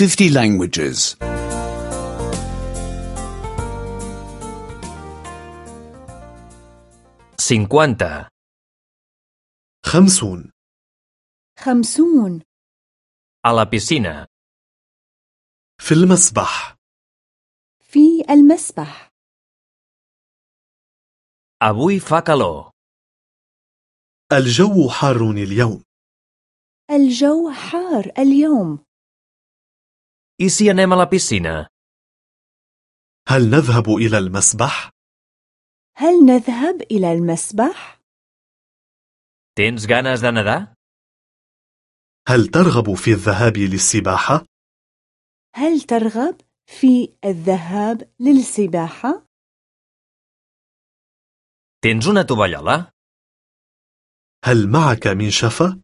50 languages. 50. خمسون خمسون A la piscina. في المسبح في المسبح Avui fa calor. الجو حار اليوم الجو حار اليوم Anem a la piscina? هل نذهب إلى المسبح؟ هل نذهب إلى المسبح؟ Tens ganes de nedar? هل ترغب في الذهاب للسباحة؟ هل ترغب في الذهاب للسباحة؟ Tens una tovallola? هل معك منشفة؟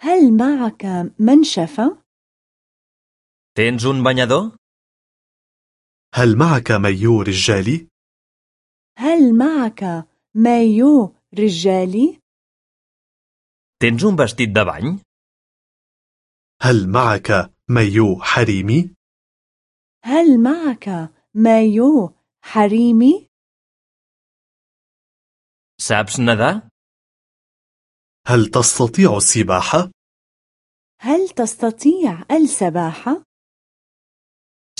هل معك منشفة؟ Tens un banyador? هل معك مايو رجالي؟ هل معك مايو رجالي؟ Tens un vestit de bany? هل معك مايو حريمي؟ هل معك مايو حريمي؟ Saps nedar? هل تستطيع السباحة؟ هل تستطيع السباحة؟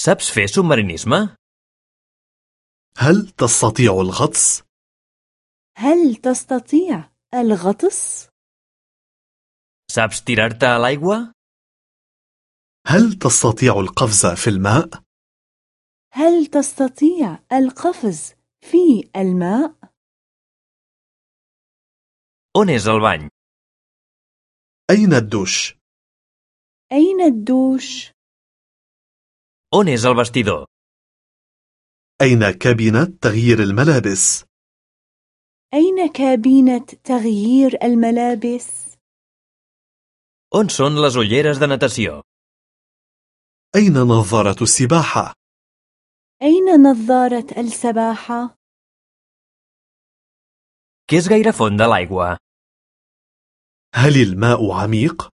Saps fer submarinisme? هل تستطيع الغطس؟ هل تستطيع الغطس؟ Saps tirar-te a l'aigua? هل تستطيع القفز في الماء؟ هل تستطيع القفز في الماء؟ On és el bany? أين الدوش؟ أين الدوش؟ On és el vestidor? أين كابينة تغيير الملابس؟ أين كابينة تغيير الملابس؟ On són les ulleres de natació? أين نظارة السباحة؟ أين نظارة السباحة؟ Què és gaire font de l'aigua? هل الماء عميق؟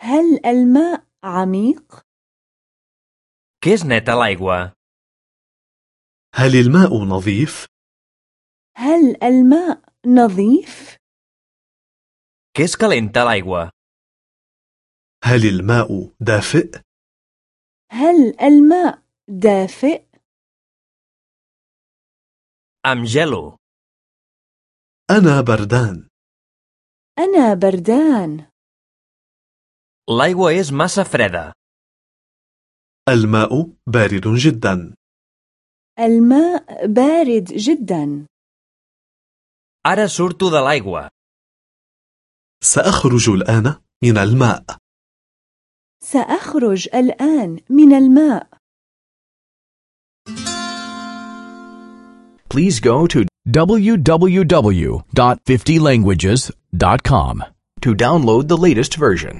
هل الماء عميق؟ És neta l'aigua? هل الماء نظيف؟ هل الماء نظيف؟ És calenta l'aigua? هل الماء دافئ؟ هل الماء دافئ؟ Amb gelo. أنا بردان أنا بردان L'aigua és massa freda. الماء بارد جدا الماء بارد جدا Ara surto de l'aigua. سأخرج الآن من الماء سأخرج الآن من الماء Please go to www.50languages.com to download the latest version.